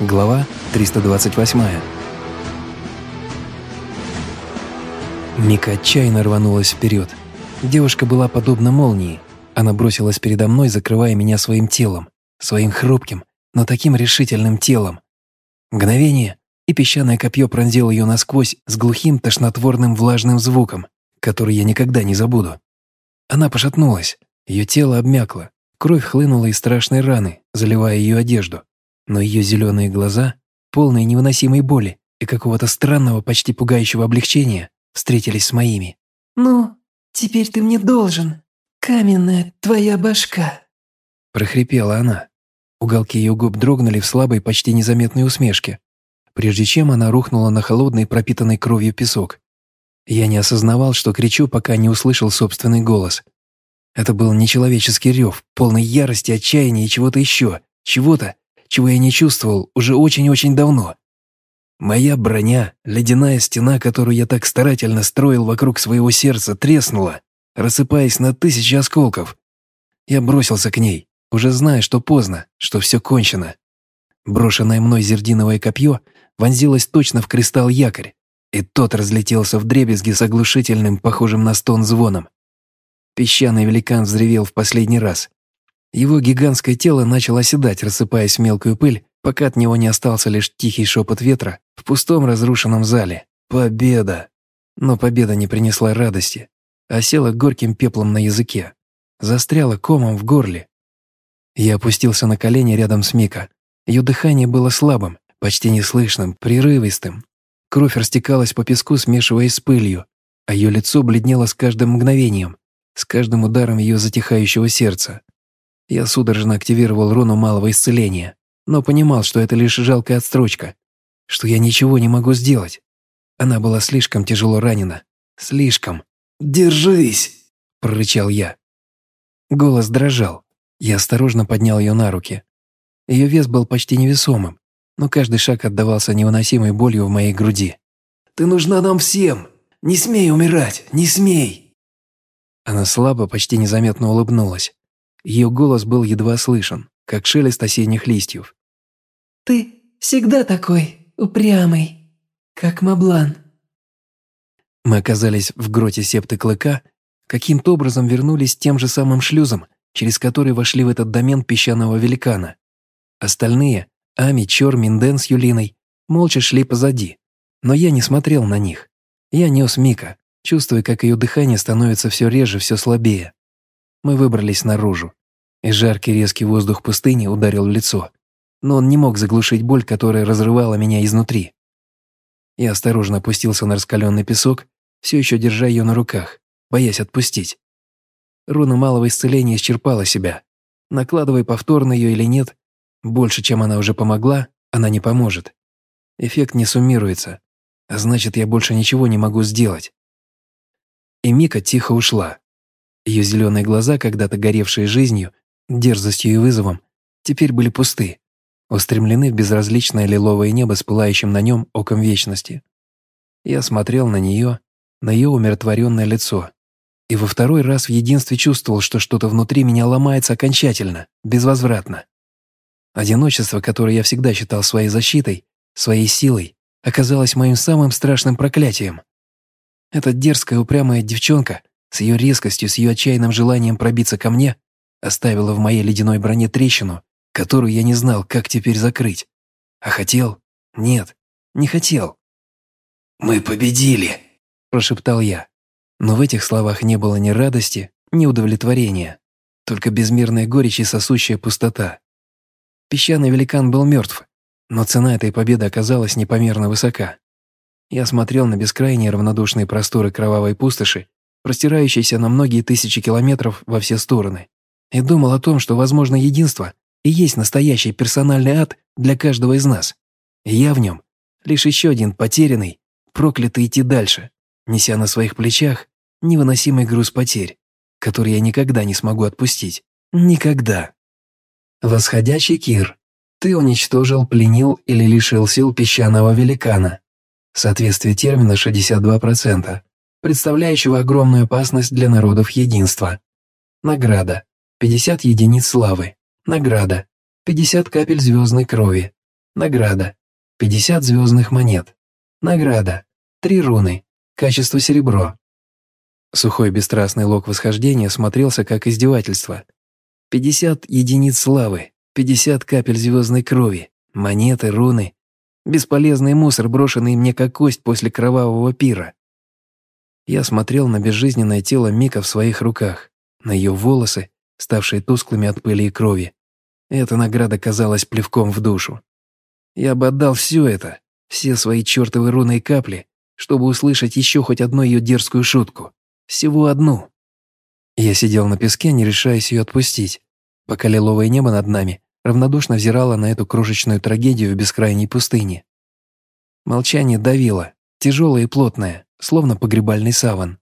Глава 328. Мика отчаянно рванулась вперед. Девушка была подобна молнии. Она бросилась передо мной, закрывая меня своим телом, своим хрупким, но таким решительным телом. Мгновение, и песчаное копье пронзило ее насквозь с глухим тошнотворным влажным звуком, который я никогда не забуду. Она пошатнулась, ее тело обмякло, кровь хлынула из страшной раны, заливая ее одежду но ее зеленые глаза, полные невыносимой боли и какого-то странного, почти пугающего облегчения, встретились с моими. «Ну, теперь ты мне должен, каменная твоя башка», прохрипела она. Уголки ее губ дрогнули в слабой, почти незаметной усмешке, прежде чем она рухнула на холодный, пропитанный кровью песок. Я не осознавал, что кричу, пока не услышал собственный голос. Это был нечеловеческий рев, полный ярости, отчаяния и чего-то еще, чего-то, чего я не чувствовал уже очень-очень давно. Моя броня, ледяная стена, которую я так старательно строил вокруг своего сердца, треснула, рассыпаясь на тысячи осколков. Я бросился к ней, уже зная, что поздно, что все кончено. Брошенное мной зердиновое копье вонзилось точно в кристалл якорь, и тот разлетелся в дребезги с оглушительным, похожим на стон звоном. Песчаный великан взревел в последний раз, его гигантское тело начало оседать, рассыпаясь в мелкую пыль, пока от него не остался лишь тихий шепот ветра в пустом разрушенном зале. Победа! Но победа не принесла радости, а села горьким пеплом на языке. Застряла комом в горле. Я опустился на колени рядом с Мика. Ее дыхание было слабым, почти неслышным, прерывистым. Кровь растекалась по песку, смешиваясь с пылью, а ее лицо бледнело с каждым мгновением, с каждым ударом ее затихающего сердца. Я судорожно активировал руну малого исцеления, но понимал, что это лишь жалкая отстрочка, что я ничего не могу сделать. Она была слишком тяжело ранена. Слишком. «Держись!» – прорычал я. Голос дрожал. Я осторожно поднял ее на руки. Ее вес был почти невесомым, но каждый шаг отдавался невыносимой болью в моей груди. «Ты нужна нам всем! Не смей умирать! Не смей!» Она слабо, почти незаметно улыбнулась. Ее голос был едва слышен, как шелест осенних листьев. «Ты всегда такой упрямый, как Маблан». Мы оказались в гроте септы Клыка, каким-то образом вернулись тем же самым шлюзом, через который вошли в этот домен песчаного великана. Остальные, Ами, Чор, Минден с Юлиной, молча шли позади, но я не смотрел на них. Я нес Мика, чувствуя, как ее дыхание становится все реже, все слабее. Мы выбрались наружу, и жаркий резкий воздух пустыни ударил в лицо, но он не мог заглушить боль, которая разрывала меня изнутри. Я осторожно опустился на раскаленный песок, все еще держа ее на руках, боясь отпустить. Руна малого исцеления исчерпала себя. Накладывай повторно ее или нет, больше, чем она уже помогла, она не поможет. Эффект не суммируется, а значит, я больше ничего не могу сделать. И Мика тихо ушла. Ее зеленые глаза, когда-то горевшие жизнью, дерзостью и вызовом, теперь были пусты, устремлены в безразличное лиловое небо с пылающим на нем оком вечности. Я смотрел на нее, на ее умиротворенное лицо, и во второй раз в единстве чувствовал, что что-то внутри меня ломается окончательно, безвозвратно. Одиночество, которое я всегда считал своей защитой, своей силой, оказалось моим самым страшным проклятием. Эта дерзкая упрямая девчонка с ее резкостью, с ее отчаянным желанием пробиться ко мне, оставила в моей ледяной броне трещину, которую я не знал, как теперь закрыть. А хотел? Нет, не хотел. «Мы победили», – прошептал я. Но в этих словах не было ни радости, ни удовлетворения, только безмерная горечь и сосущая пустота. Песчаный великан был мертв, но цена этой победы оказалась непомерно высока. Я смотрел на бескрайние равнодушные просторы кровавой пустоши простирающийся на многие тысячи километров во все стороны, и думал о том, что, возможно, единство и есть настоящий персональный ад для каждого из нас. И я в нем лишь еще один потерянный, проклятый идти дальше, неся на своих плечах невыносимый груз потерь, который я никогда не смогу отпустить. Никогда. Восходящий Кир, ты уничтожил, пленил или лишил сил песчаного великана. Соответствие термина 62% представляющего огромную опасность для народов единства. Награда. 50 единиц славы. Награда. 50 капель звездной крови. Награда. 50 звездных монет. Награда. Три руны. Качество серебро. Сухой бесстрастный лог восхождения смотрелся как издевательство. 50 единиц славы, 50 капель звездной крови, монеты, руны. Бесполезный мусор, брошенный мне как кость после кровавого пира. Я смотрел на безжизненное тело Мика в своих руках, на ее волосы, ставшие тусклыми от пыли и крови. Эта награда казалась плевком в душу. Я бы отдал все это, все свои чертовы руны и капли, чтобы услышать еще хоть одну ее дерзкую шутку. Всего одну. Я сидел на песке, не решаясь ее отпустить, пока лиловое небо над нами равнодушно взирало на эту крошечную трагедию в бескрайней пустыне. Молчание давило, тяжелое и плотное, словно погребальный саван.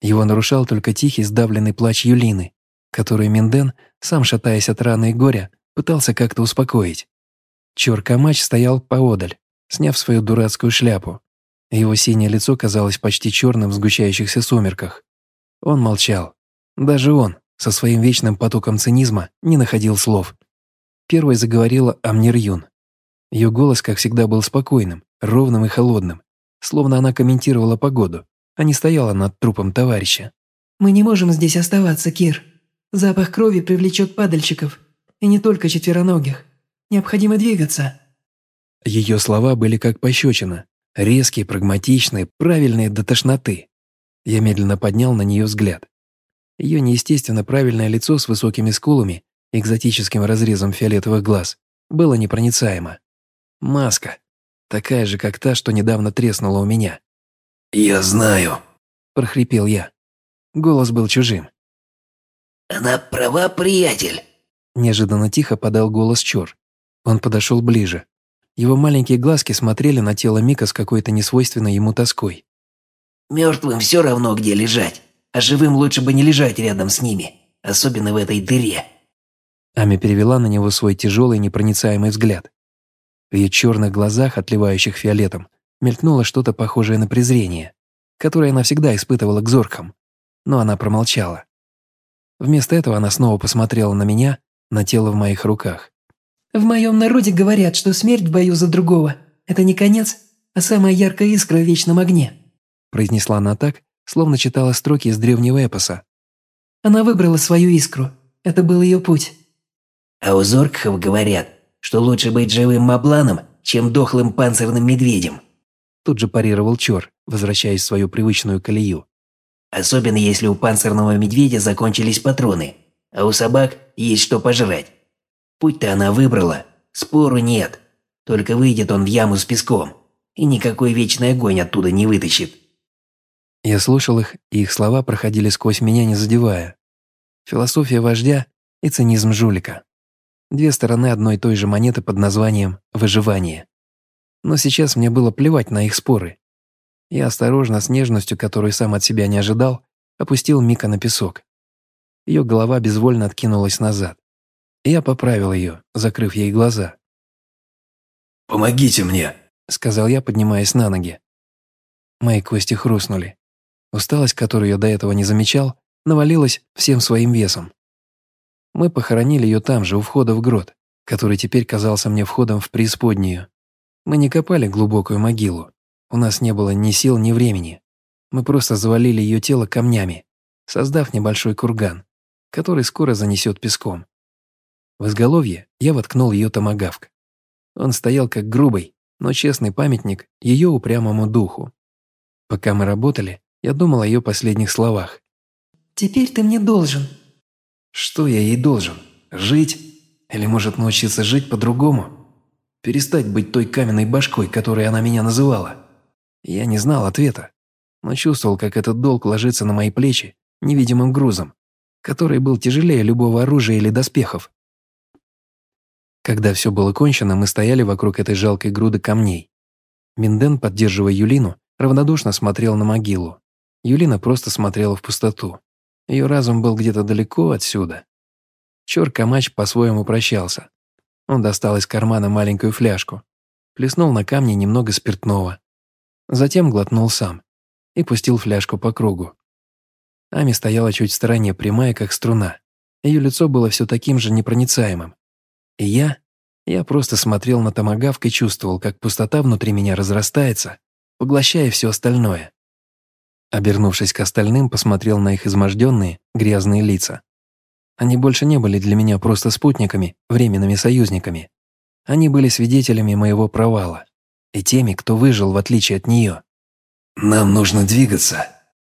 Его нарушал только тихий сдавленный плач Юлины, которую Минден, сам шатаясь от раны и горя, пытался как-то успокоить. Чор-камач стоял поодаль, сняв свою дурацкую шляпу. Его синее лицо казалось почти черным в сгущающихся сумерках. Он молчал. Даже он, со своим вечным потоком цинизма, не находил слов. Первой заговорила Амнир Юн. Ее голос, как всегда, был спокойным, ровным и холодным, словно она комментировала погоду, а не стояла над трупом товарища. «Мы не можем здесь оставаться, Кир. Запах крови привлечет падальщиков, и не только четвероногих. Необходимо двигаться». Ее слова были как пощечина, резкие, прагматичные, правильные до тошноты. Я медленно поднял на нее взгляд. Ее неестественно правильное лицо с высокими скулами экзотическим разрезом фиолетовых глаз было непроницаемо. Маска. Такая же, как та, что недавно треснула у меня. «Я знаю», – прохрипел я. Голос был чужим. «Она права, приятель», – неожиданно тихо подал голос Чор. Он подошел ближе. Его маленькие глазки смотрели на тело Мика с какой-то несвойственной ему тоской. «Мертвым все равно, где лежать, а живым лучше бы не лежать рядом с ними, особенно в этой дыре». Ами перевела на него свой тяжелый непроницаемый взгляд. В ее черных глазах, отливающих фиолетом, мелькнуло что-то похожее на презрение, которое она всегда испытывала к зоркам, но она промолчала. Вместо этого она снова посмотрела на меня, на тело в моих руках. «В моем народе говорят, что смерть в бою за другого – это не конец, а самая яркая искра в вечном огне», произнесла она так, словно читала строки из древнего эпоса. «Она выбрала свою искру. Это был ее путь». «А у зоркхов говорят, что лучше быть живым мабланом, чем дохлым панцирным медведем». Тут же парировал Чор, возвращаясь в свою привычную колею. «Особенно если у панцирного медведя закончились патроны, а у собак есть что пожрать. Путь-то она выбрала, спору нет. Только выйдет он в яму с песком, и никакой вечный огонь оттуда не вытащит». Я слушал их, и их слова проходили сквозь меня, не задевая. Философия вождя и цинизм жулика. Две стороны одной и той же монеты под названием «выживание». Но сейчас мне было плевать на их споры. Я осторожно, с нежностью, которую сам от себя не ожидал, опустил Мика на песок. Ее голова безвольно откинулась назад. Я поправил ее, закрыв ей глаза. «Помогите мне», — сказал я, поднимаясь на ноги. Мои кости хрустнули. Усталость, которую я до этого не замечал, навалилась всем своим весом. Мы похоронили ее там же, у входа в грот, который теперь казался мне входом в преисподнюю. Мы не копали глубокую могилу. У нас не было ни сил, ни времени. Мы просто завалили ее тело камнями, создав небольшой курган, который скоро занесет песком. В изголовье я воткнул ее томагавк. Он стоял как грубый, но честный памятник ее упрямому духу. Пока мы работали, я думал о ее последних словах. «Теперь ты мне должен», что я ей должен? Жить? Или может научиться жить по-другому? Перестать быть той каменной башкой, которой она меня называла? Я не знал ответа, но чувствовал, как этот долг ложится на мои плечи невидимым грузом, который был тяжелее любого оружия или доспехов. Когда все было кончено, мы стояли вокруг этой жалкой груды камней. Минден, поддерживая Юлину, равнодушно смотрел на могилу. Юлина просто смотрела в пустоту. Ее разум был где-то далеко отсюда. Чор Камач по-своему прощался. Он достал из кармана маленькую фляжку, плеснул на камни немного спиртного. Затем глотнул сам и пустил фляжку по кругу. Ами стояла чуть в стороне, прямая как струна. Ее лицо было все таким же непроницаемым. И я, Я просто смотрел на томагавк и чувствовал, как пустота внутри меня разрастается, поглощая все остальное. Обернувшись к остальным, посмотрел на их изможденные, грязные лица. Они больше не были для меня просто спутниками, временными союзниками. Они были свидетелями моего провала и теми, кто выжил в отличие от нее. «Нам нужно двигаться».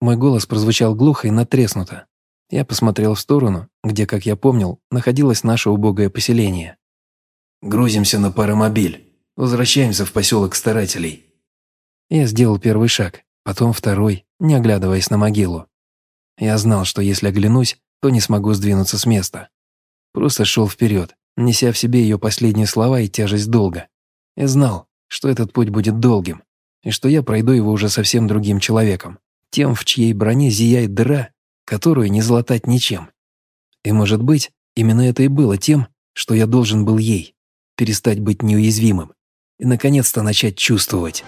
Мой голос прозвучал глухо и натреснуто. Я посмотрел в сторону, где, как я помнил, находилось наше убогое поселение. «Грузимся на паромобиль. Возвращаемся в поселок старателей». Я сделал первый шаг, потом второй, не оглядываясь на могилу. Я знал, что если оглянусь, то не смогу сдвинуться с места. Просто шел вперед, неся в себе ее последние слова и тяжесть долга. Я знал, что этот путь будет долгим, и что я пройду его уже совсем другим человеком, тем, в чьей броне зияет дыра, которую не златать ничем. И, может быть, именно это и было тем, что я должен был ей, перестать быть неуязвимым и, наконец-то, начать чувствовать.